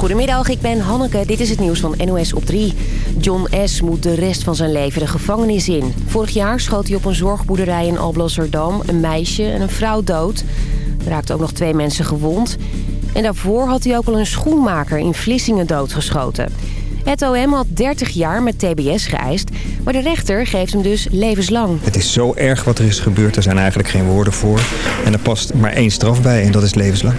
Goedemiddag, ik ben Hanneke. Dit is het nieuws van NOS op 3. John S. moet de rest van zijn leven de gevangenis in. Vorig jaar schoot hij op een zorgboerderij in Alblasserdam een meisje en een vrouw dood. Er raakten ook nog twee mensen gewond. En daarvoor had hij ook al een schoenmaker in Vlissingen doodgeschoten. Het OM had 30 jaar met TBS geëist, maar de rechter geeft hem dus levenslang. Het is zo erg wat er is gebeurd, er zijn eigenlijk geen woorden voor. En er past maar één straf bij en dat is levenslang.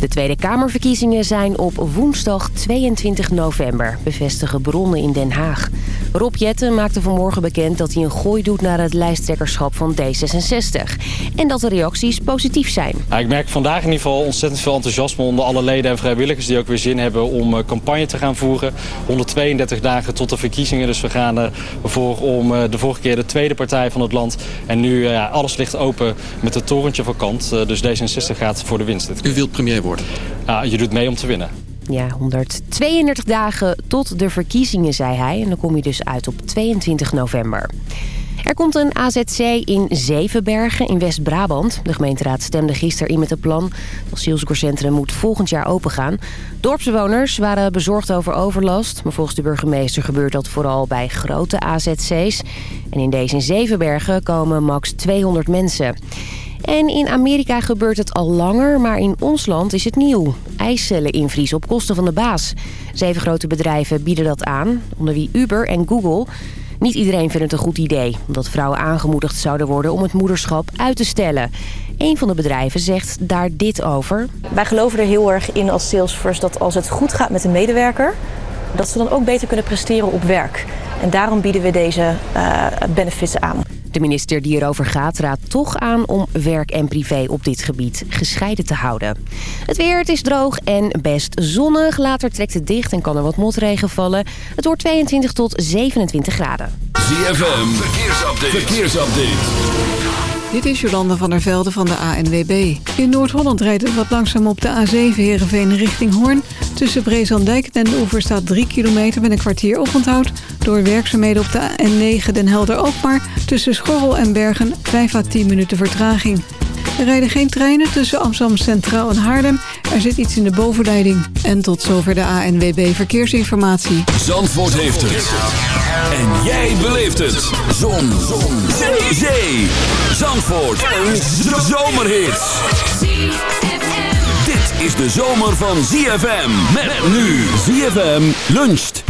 De Tweede Kamerverkiezingen zijn op woensdag 22 november, bevestigen bronnen in Den Haag. Rob Jetten maakte vanmorgen bekend dat hij een gooi doet naar het lijsttrekkerschap van D66. En dat de reacties positief zijn. ik merk vandaag in ieder geval ontzettend veel enthousiasme onder alle leden en vrijwilligers die ook weer zin hebben om eh, campagne te gaan voeren. 132 dagen tot de verkiezingen, dus we gaan ervoor om eh, de vorige keer de tweede partij van het land. En nu ja, alles ligt open met het torentje vakant, eh, dus D66 gaat voor de winst. U wilt premier worden? Ja, je doet mee om te winnen. Ja, 132 dagen tot de verkiezingen, zei hij. En dan kom je dus uit op 22 november. Er komt een AZC in Zevenbergen in West-Brabant. De gemeenteraad stemde gisteren in met het plan. Het asielzoekerscentrum moet volgend jaar opengaan. Dorpsbewoners waren bezorgd over overlast. Maar volgens de burgemeester gebeurt dat vooral bij grote AZC's. En in deze Zevenbergen komen max 200 mensen. En in Amerika gebeurt het al langer, maar in ons land is het nieuw. Ijscellen invriezen op kosten van de baas. Zeven grote bedrijven bieden dat aan, onder wie Uber en Google. Niet iedereen vindt het een goed idee, omdat vrouwen aangemoedigd zouden worden om het moederschap uit te stellen. Een van de bedrijven zegt daar dit over. Wij geloven er heel erg in als Salesforce dat als het goed gaat met de medewerker... dat ze dan ook beter kunnen presteren op werk. En daarom bieden we deze uh, benefits aan. De minister die erover gaat raadt toch aan om werk en privé op dit gebied gescheiden te houden. Het weer, het is droog en best zonnig. Later trekt het dicht en kan er wat motregen vallen. Het wordt 22 tot 27 graden. ZFM, verkeersupdate. verkeersupdate. Dit is Jolanda van der Velde van de ANWB. In Noord-Holland rijdt het wat langzaam op de A7 Heerenveen richting Hoorn. Tussen Brezandijk en Den Oever staat 3 kilometer met een kwartier oponthoud. Door werkzaamheden op de N9 Den Helder-Alkmaar... tussen Schorrel en Bergen 5 à 10 minuten vertraging. Er rijden geen treinen tussen Amsterdam Centraal en Haarlem. Er zit iets in de bovenleiding. En tot zover de ANWB Verkeersinformatie. Zandvoort heeft het. En jij beleeft het. Zon. Zon. Zee. Zee. Zandvoort. Een zomerhit. Dit is de zomer van ZFM. Met nu ZFM luncht.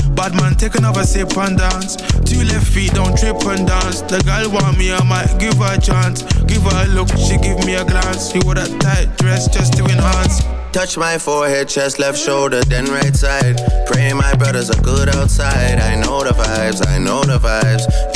Bad man, take another sip and dance. Two left feet, don't trip and dance. The girl want me, I might give her a chance. Give her a look, she give me a glance. She wore that tight dress just to enhance. Touch my forehead, chest, left shoulder, then right side. Pray my brothers are good outside. I know the vibes, I know the vibes.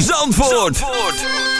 Zandvoort. Zandvoort.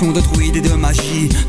l'impression de trouver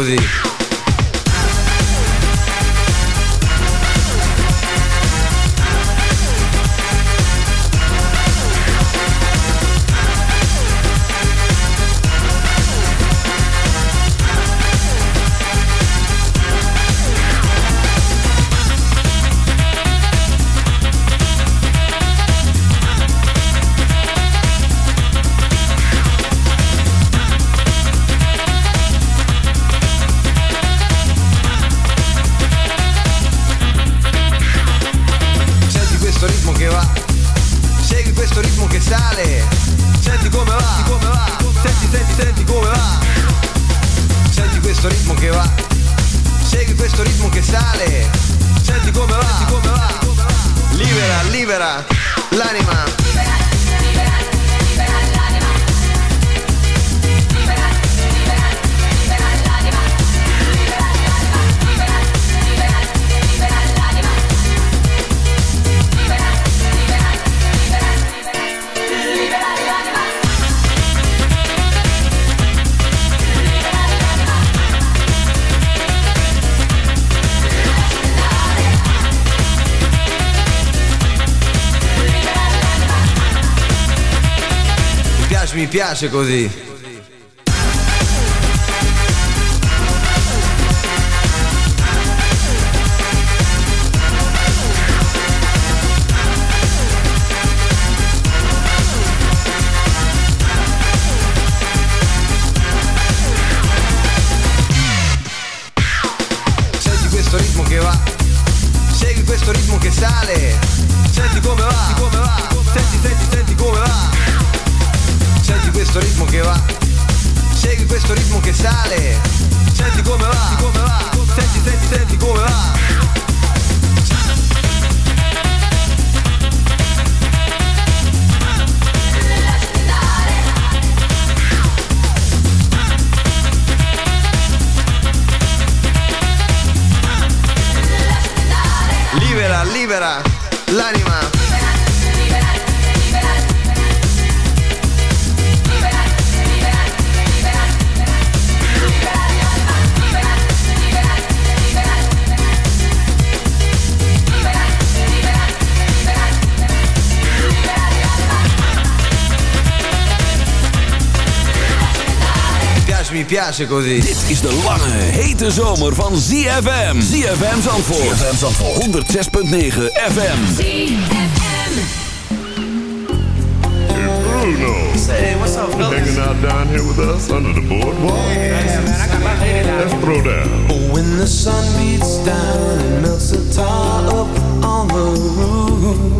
così. Piace così. libera l'anima piace così. Dit is de lange, hete zomer van ZFM. ZFM Zandvoort. ZFM Zandvoort. 106.9 FM. ZFM. Bruno. Say, what's up, You hanging out down here with us under the boardwalk? Let's throw down. When the sun beats down and melts the tar up on the roof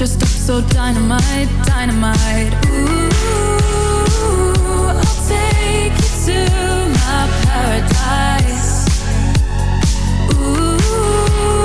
dressed up so dynamite, dynamite. Ooh, I'll take you to my paradise. Ooh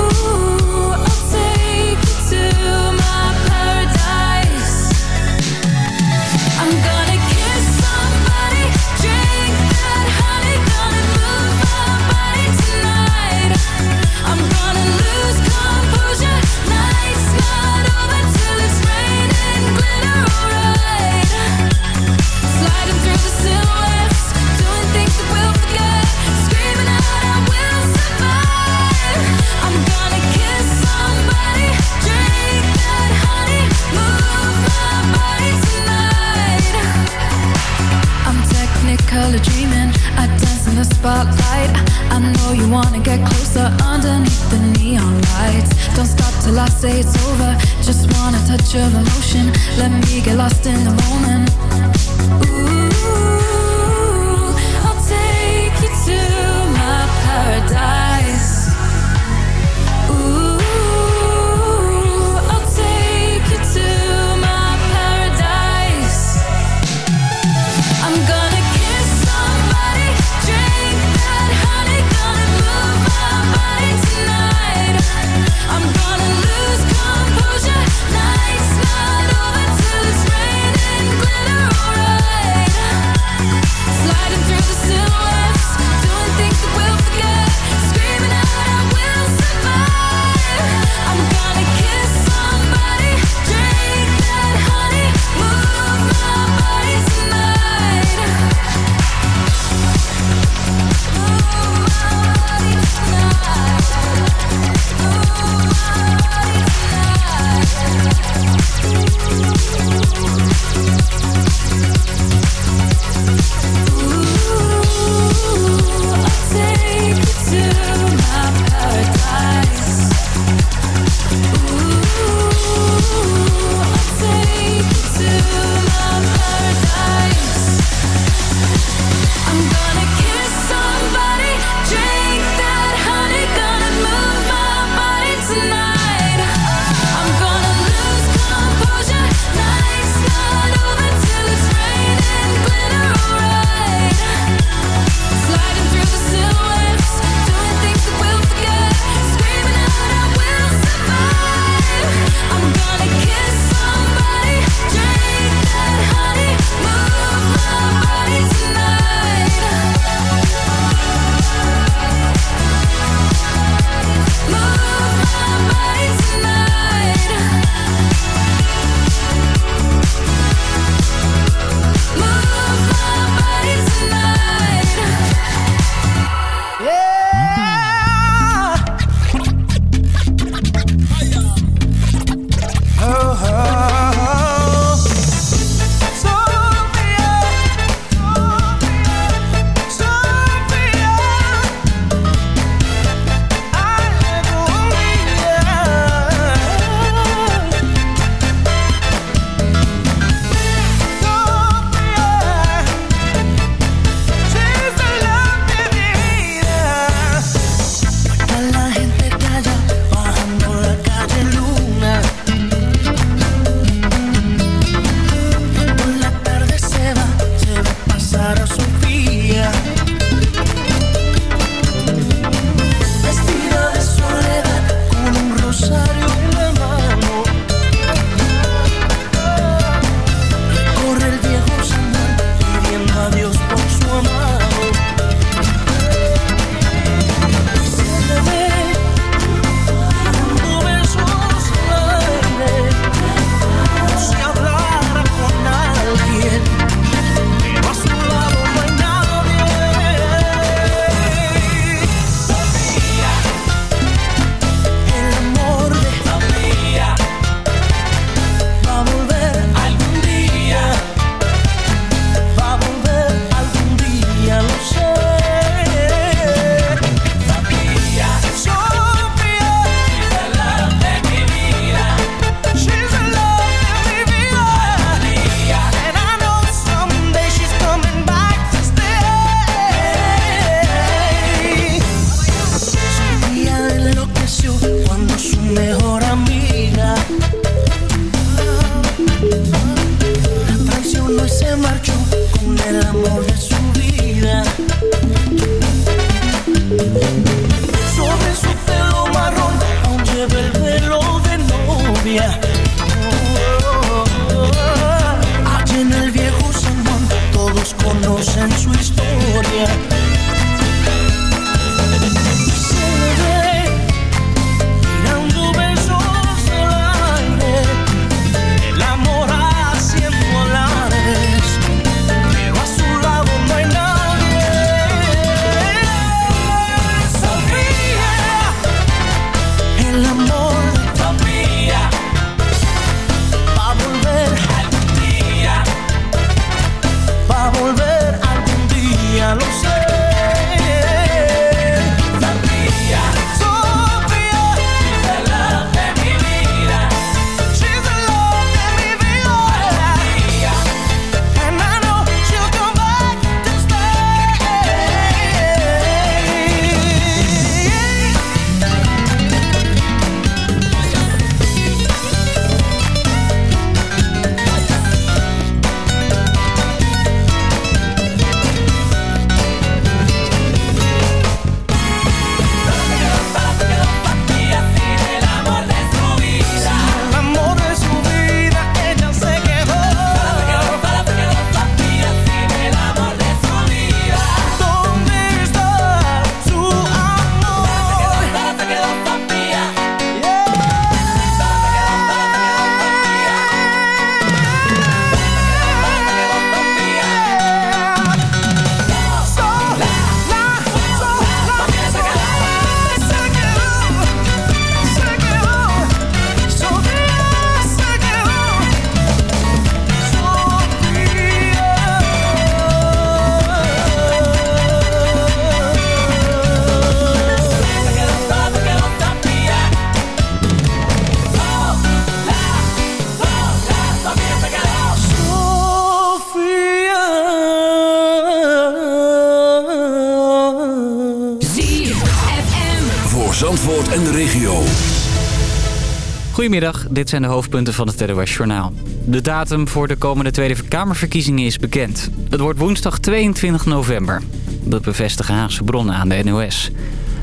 Goedemiddag, dit zijn de hoofdpunten van het NOS Journaal. De datum voor de komende Tweede Kamerverkiezingen is bekend. Het wordt woensdag 22 november. Dat bevestigen Haagse bronnen aan de NOS.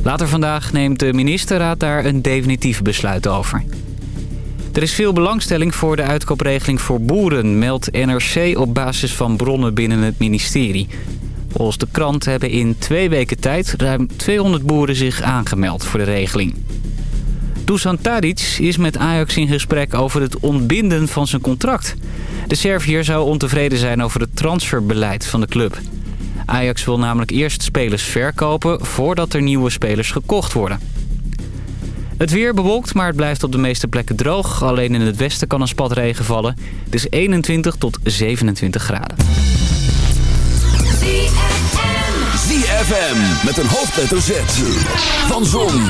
Later vandaag neemt de ministerraad daar een definitief besluit over. Er is veel belangstelling voor de uitkoopregeling voor boeren, meldt NRC op basis van bronnen binnen het ministerie. Volgens de krant hebben in twee weken tijd ruim 200 boeren zich aangemeld voor de regeling. Dusan Tadic is met Ajax in gesprek over het ontbinden van zijn contract. De Serviër zou ontevreden zijn over het transferbeleid van de club. Ajax wil namelijk eerst spelers verkopen voordat er nieuwe spelers gekocht worden. Het weer bewolkt, maar het blijft op de meeste plekken droog. Alleen in het westen kan een spat regen vallen. Het is 21 tot 27 graden. ZFM met een hoofdletter Z. Van Zon,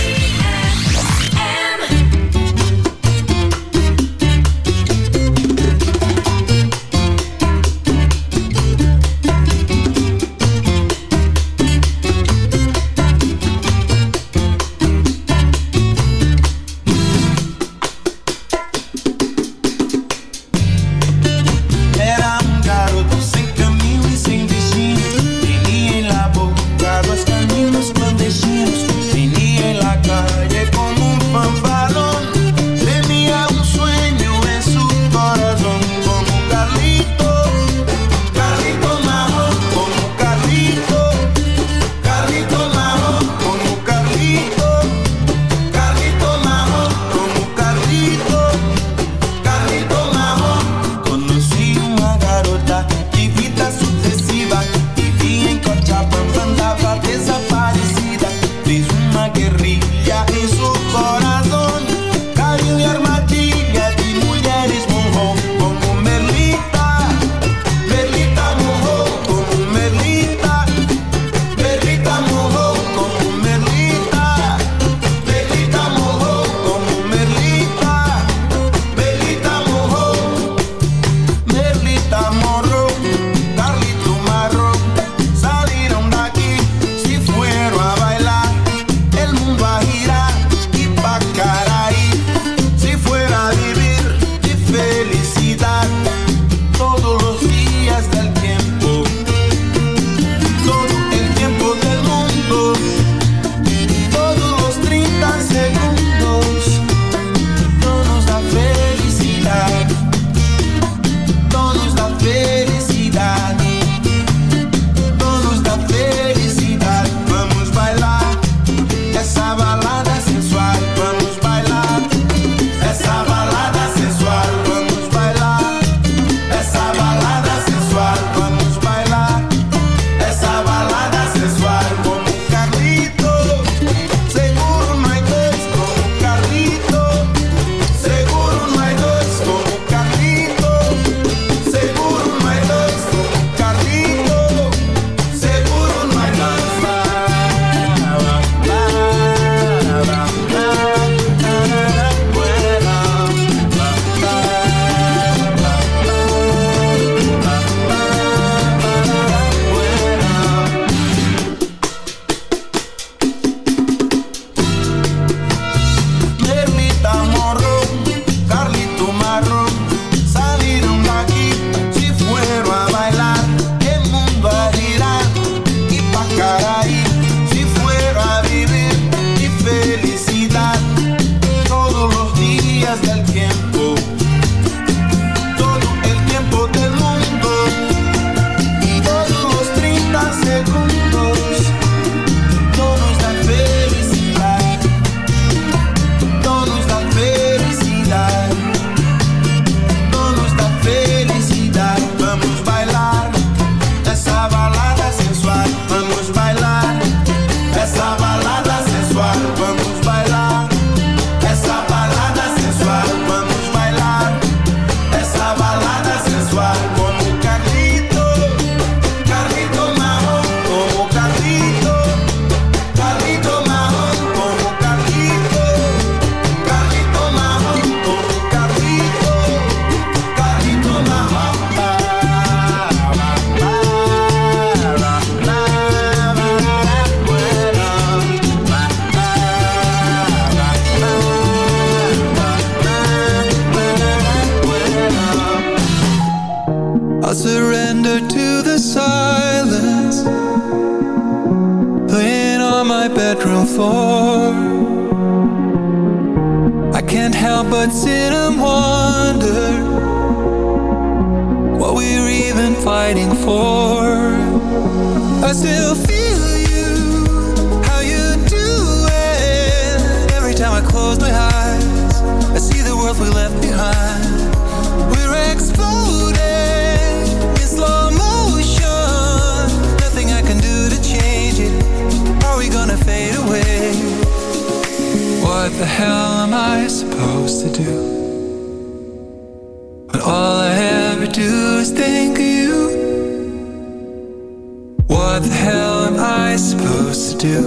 supposed to do?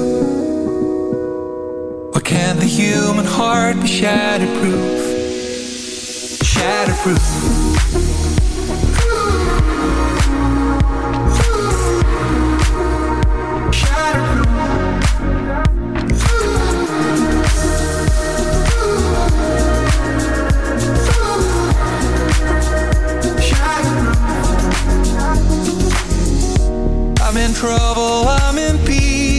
Can the human heart be shatterproof? Shatterproof trouble, I'm in peace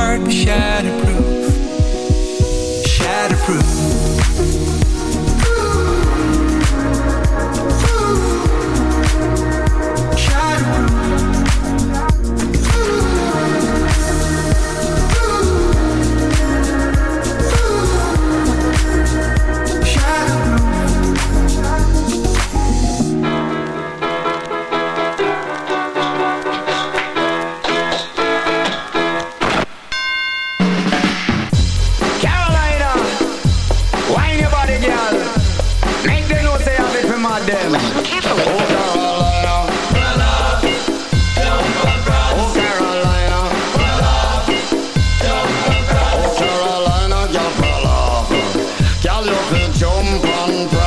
heart shattered. run, run.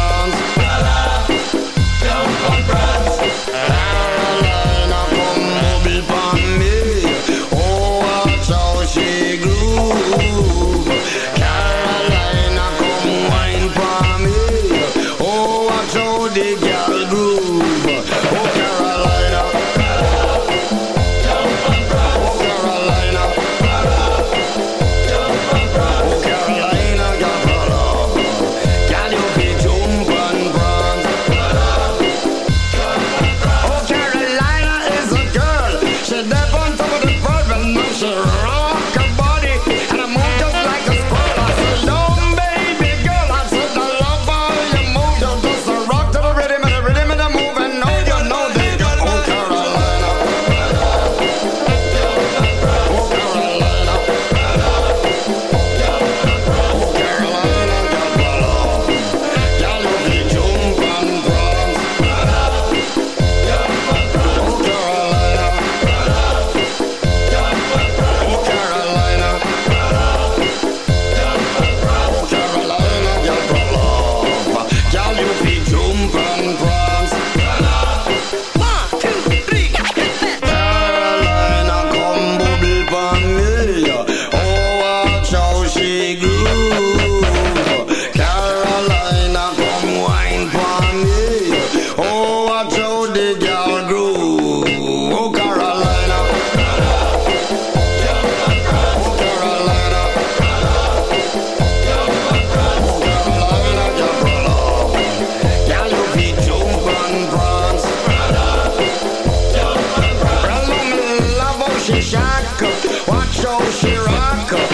she shock. Watch how she rock up.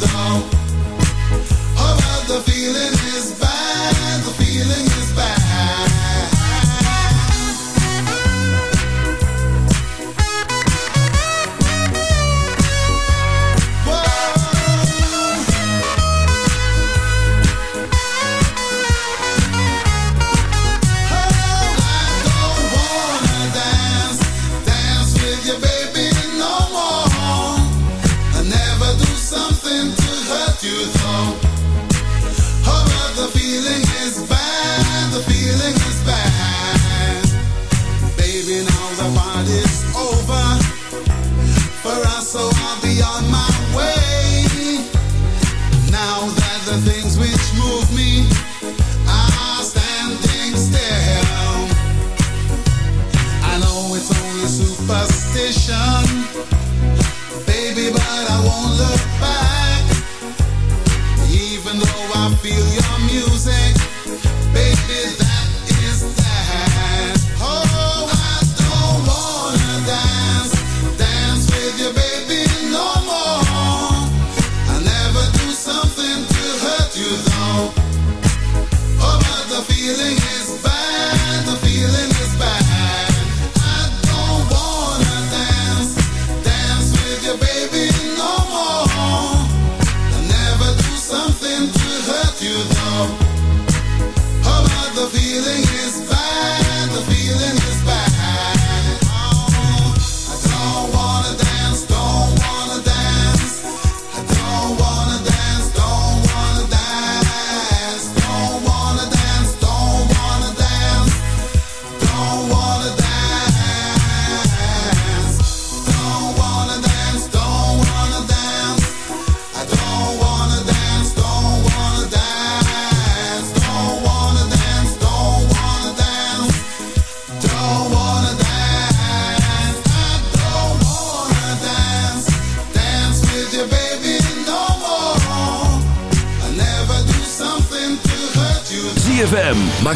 down. all. All the feeling is